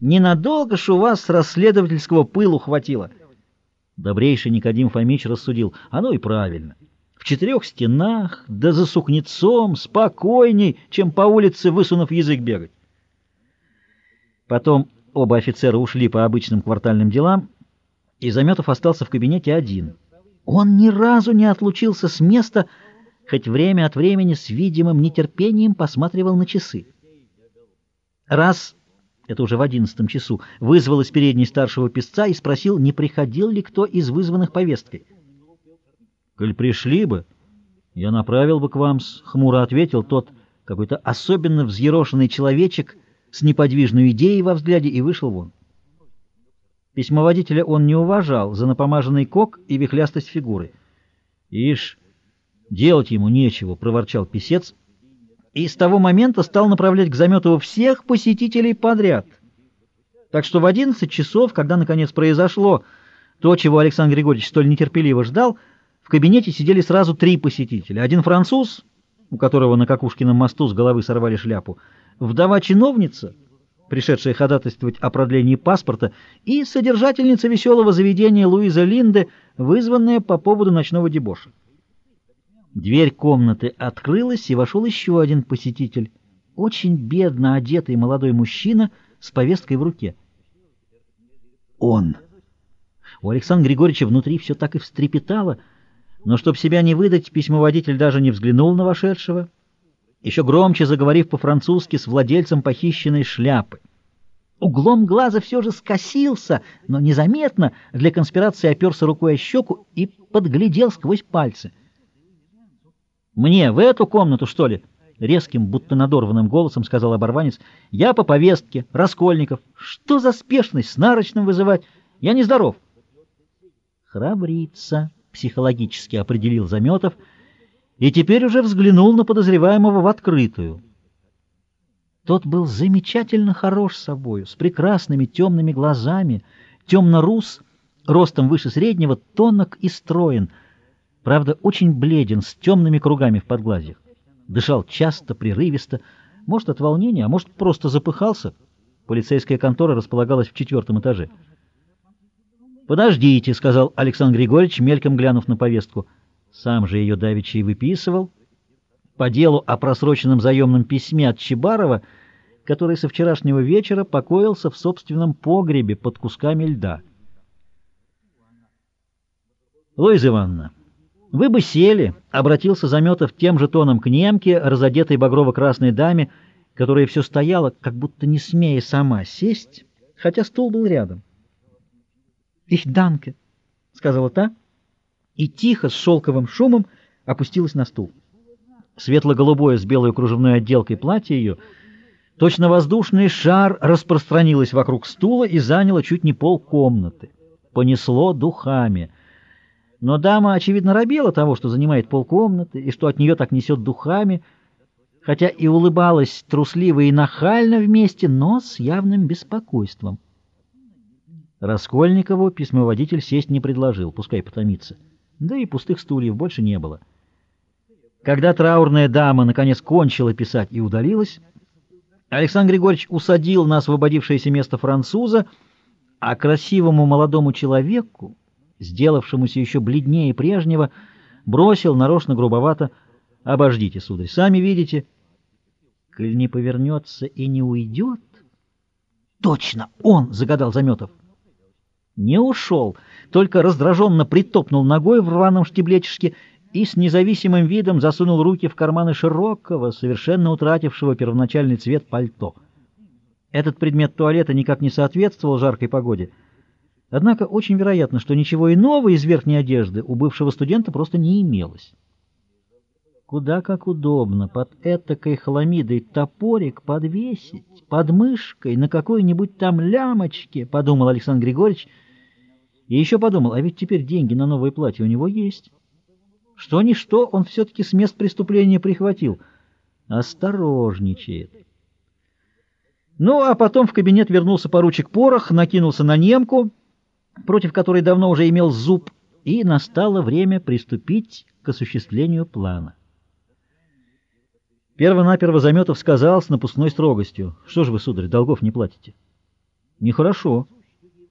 Ненадолго ж у вас расследовательского пылу хватило. Добрейший Никодим Фомич рассудил. Оно и правильно. В четырех стенах, да за сукнецом, спокойней, чем по улице, высунув язык бегать. Потом оба офицера ушли по обычным квартальным делам, и Заметов остался в кабинете один. Он ни разу не отлучился с места, хоть время от времени с видимым нетерпением посматривал на часы. Раз это уже в одиннадцатом часу, вызвал из передней старшего писца и спросил, не приходил ли кто из вызванных повесткой. «Коль пришли бы, я направил бы к вам», — хмуро ответил тот, какой-то особенно взъерошенный человечек с неподвижной идеей во взгляде, и вышел вон. Письмоводителя он не уважал за напомаженный кок и вихлястость фигуры. «Ишь, делать ему нечего», — проворчал писец, — и с того момента стал направлять к Заметову всех посетителей подряд. Так что в 11 часов, когда наконец произошло то, чего Александр Григорьевич столь нетерпеливо ждал, в кабинете сидели сразу три посетителя. Один француз, у которого на Какушкином мосту с головы сорвали шляпу, вдова-чиновница, пришедшая ходатайствовать о продлении паспорта, и содержательница веселого заведения Луиза Линде, вызванная по поводу ночного дебоша. Дверь комнаты открылась, и вошел еще один посетитель. Очень бедно одетый молодой мужчина с повесткой в руке. Он. У Александра Григорьевича внутри все так и встрепетало, но, чтобы себя не выдать, письмоводитель даже не взглянул на вошедшего, еще громче заговорив по-французски с владельцем похищенной шляпы. Углом глаза все же скосился, но незаметно для конспирации оперся рукой о щеку и подглядел сквозь пальцы — «Мне в эту комнату, что ли?» Резким, будто надорванным голосом сказал оборванец. «Я по повестке, Раскольников. Что за спешность с нарочным вызывать? Я нездоров». «Храбрица», — психологически определил Заметов, и теперь уже взглянул на подозреваемого в открытую. Тот был замечательно хорош собою, с прекрасными темными глазами, темно-рус, ростом выше среднего, тонок и строен — Правда, очень бледен, с темными кругами в подглазьях. Дышал часто, прерывисто, может, от волнения, а может, просто запыхался. Полицейская контора располагалась в четвертом этаже. «Подождите», — сказал Александр Григорьевич, мельком глянув на повестку. Сам же ее давеча и выписывал. По делу о просроченном заемном письме от Чебарова, который со вчерашнего вечера покоился в собственном погребе под кусками льда. «Луиза Ивановна», «Вы бы сели», — обратился Заметов тем же тоном к немке, разодетой багрово-красной даме, которая все стояла, как будто не смея сама сесть, хотя стул был рядом. «Их данке», — сказала та, и тихо, с шелковым шумом опустилась на стул. Светло-голубое с белой кружевной отделкой платье ее, точно воздушный шар распространилось вокруг стула и заняло чуть не пол комнаты. Понесло духами — но дама, очевидно, робела того, что занимает полкомнаты, и что от нее так несет духами, хотя и улыбалась трусливо и нахально вместе, но с явным беспокойством. Раскольникову письмоводитель сесть не предложил, пускай потомится. Да и пустых стульев больше не было. Когда траурная дама наконец кончила писать и удалилась, Александр Григорьевич усадил на освободившееся место француза, а красивому молодому человеку, сделавшемуся еще бледнее прежнего, бросил нарочно грубовато «Обождите, сударь, сами видите». «Коль не повернется и не уйдет...» «Точно он!» — загадал Заметов. Не ушел, только раздраженно притопнул ногой в рваном штиблетишке и с независимым видом засунул руки в карманы широкого, совершенно утратившего первоначальный цвет пальто. Этот предмет туалета никак не соответствовал жаркой погоде — Однако очень вероятно, что ничего иного из верхней одежды у бывшего студента просто не имелось. Куда как удобно под этакой хламидой топорик подвесить под мышкой на какой-нибудь там лямочке, подумал Александр Григорьевич. И еще подумал, а ведь теперь деньги на новое платье у него есть. Что ни что, он все-таки с мест преступления прихватил. Осторожничает. Ну, а потом в кабинет вернулся поручик Порох, накинулся на немку против которой давно уже имел зуб, и настало время приступить к осуществлению плана. Первонаперво Заметов сказал с напускной строгостью, «Что ж вы, сударь, долгов не платите?» Нехорошо.